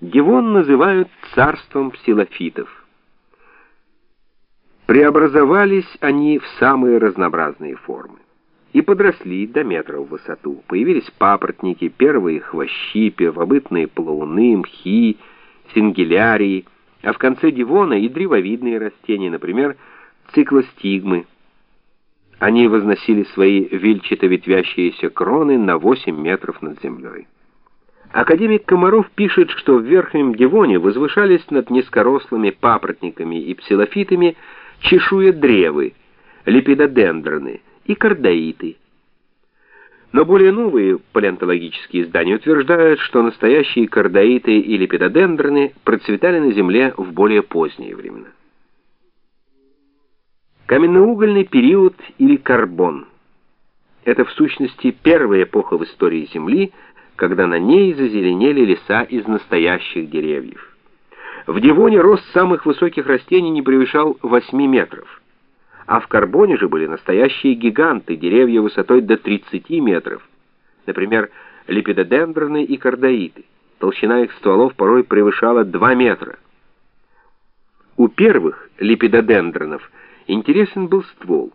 Дивон называют царством псилофитов. Преобразовались они в самые разнообразные формы. И подросли до метра в высоту. Появились папоротники, первые хвощи, первобытные плауны, мхи, сингелярии, а в конце дивона и древовидные растения, например, циклостигмы. Они возносили свои вильчато-ветвящиеся кроны на 8 метров над землей. Академик Комаров пишет, что в Верхнем Дивоне возвышались над низкорослыми папоротниками и псилофитами чешуя древы, лепидодендроны и кардаиты. Но более новые палеонтологические издания утверждают, что настоящие кардаиты и лепидодендроны процветали на Земле в более поздние времена. Каменноугольный период или карбон – это в сущности первая эпоха в истории Земли – когда на ней зазеленели леса из настоящих деревьев. В Дивоне рост самых высоких растений не превышал 8 метров, а в Карбоне же были настоящие гиганты, деревья высотой до 30 метров, например, лепидодендроны и кардаиты. Толщина их стволов порой превышала 2 метра. У первых лепидодендронов интересен был ствол,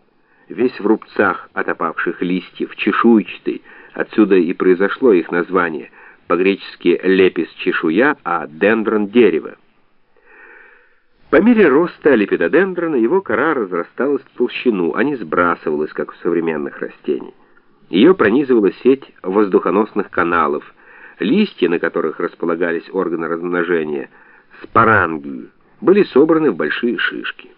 весь в рубцах от опавших листьев, чешуйчатый, Отсюда и произошло их название, по-гречески «лепис» — чешуя, а «дендрон» — дерево. По мере роста лепидодендрона его кора разрасталась в толщину, а не сбрасывалась, как у современных растений. Ее пронизывала сеть воздухоносных каналов, листья, на которых располагались органы размножения, спорангии, были собраны в большие шишки.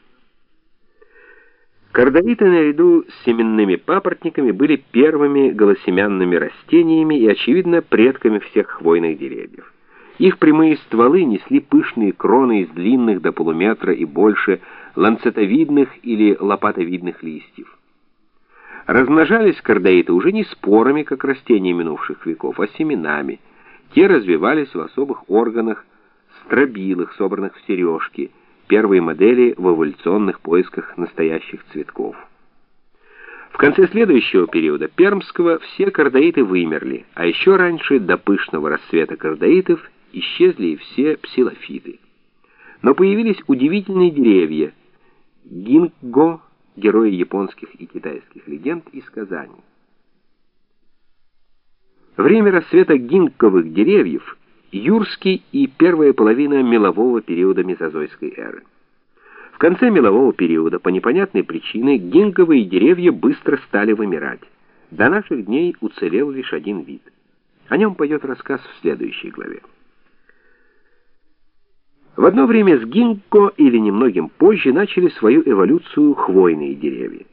Кардовиты наряду с семенными папоротниками были первыми голосемянными растениями и, очевидно, предками всех хвойных деревьев. Их прямые стволы несли пышные кроны из длинных до полуметра и больше ланцетовидных или лопатовидных листьев. Размножались кардоиты уже не спорами, как растения минувших веков, а семенами. Те развивались в особых органах, стробилах, собранных в сережки – первые модели в эволюционных поисках настоящих цветков. В конце следующего периода пермского все кардаиты вымерли, а еще раньше до пышного расцвета кардаитов исчезли и все псилофиты. Но появились удивительные деревья – гинго, герои японских и китайских легенд и сказаний. Время расцвета гинковых деревьев – юрский и первая половина мелового периода мезозойской эры. В конце мелового периода по непонятной причине гинговые деревья быстро стали вымирать. До наших дней уцелел лишь один вид. О нем пойдет рассказ в следующей главе. В одно время с гинко или немногим позже начали свою эволюцию хвойные деревья.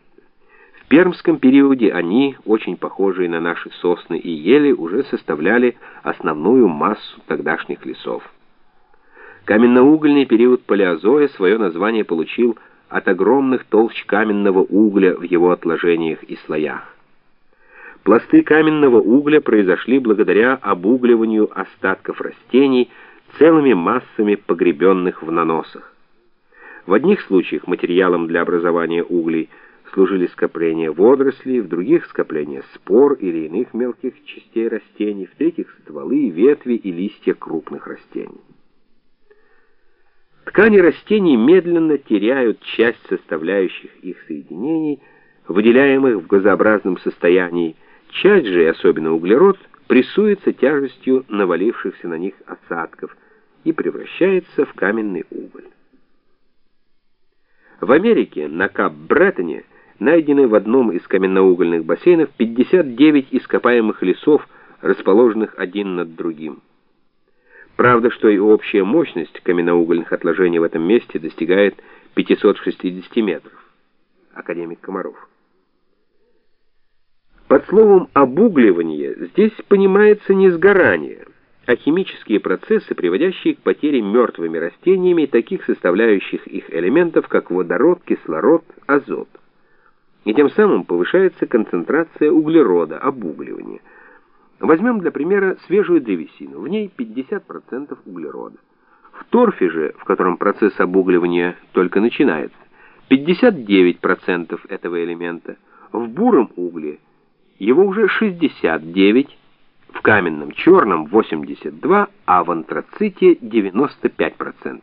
Пермском периоде они, очень похожие на наши сосны и ели, уже составляли основную массу тогдашних лесов. Каменноугольный период палеозоя свое название получил от огромных толщ каменного угля в его отложениях и слоях. Пласты каменного угля произошли благодаря обугливанию остатков растений целыми массами погребенных в наносах. В одних случаях материалом для образования углей – служили скопления водорослей, в других скопления спор или иных мелких частей растений, в третьих стволы, ветви и листья крупных растений. Ткани растений медленно теряют часть составляющих их соединений, выделяемых в газообразном состоянии, часть же, особенно углерод, прессуется тяжестью навалившихся на них осадков и превращается в каменный уголь. В Америке, на Кап-Бреттоне, найдены в одном из каменноугольных бассейнов 59 ископаемых лесов, расположенных один над другим. Правда, что и общая мощность каменноугольных отложений в этом месте достигает 560 метров. Академик Комаров. Под словом «обугливание» здесь понимается не сгорание, а химические процессы, приводящие к потере мертвыми растениями таких составляющих их элементов, как водород, кислород, азот и тем самым повышается концентрация углерода, обугливания. Возьмем для примера свежую древесину, в ней 50% углерода. В торфе же, в котором процесс обугливания только начинается, 59% этого элемента, в буром угле его уже 69%, в каменном черном 82%, а в антраците 95%.